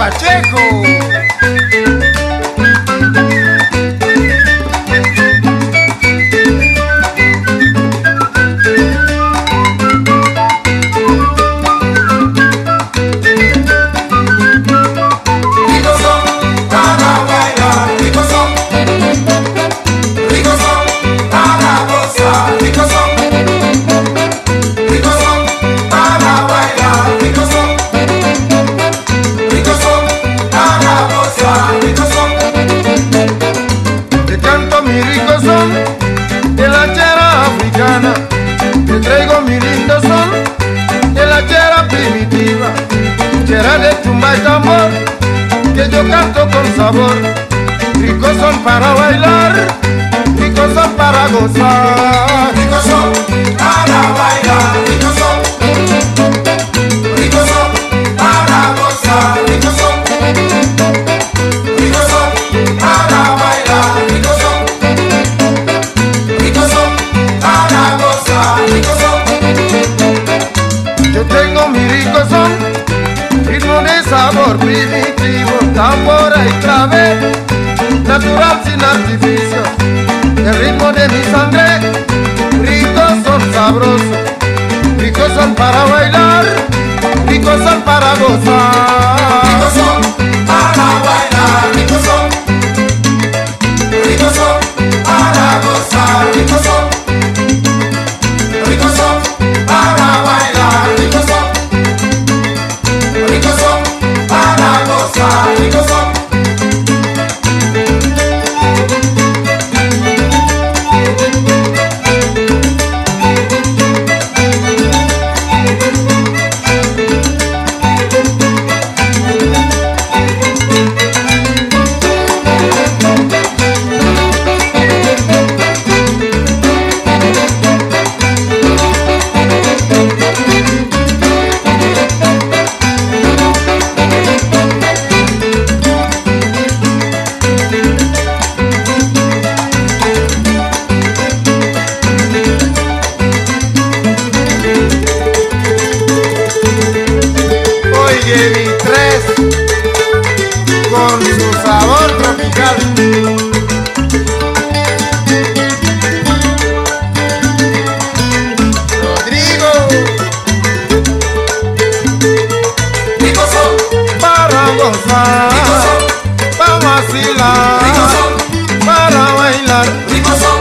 Pacheco. Yo canto con sabor. Ricos son para bailar, ricos son para gozar. Ricos son para bailar, ricos son, ricos son para gozar, ricos son, ricos son para bailar, ricos son, ricos son para gozar, ricos son. Yo tengo mi rico son, ritmo de sabor primitivo, tambora y clave, natural sin artificio. El ritmo de mi sangre, ricos son sabrosos, ricos son para bailar, ricos son para gozar. gozar, para vacilar, para bailar.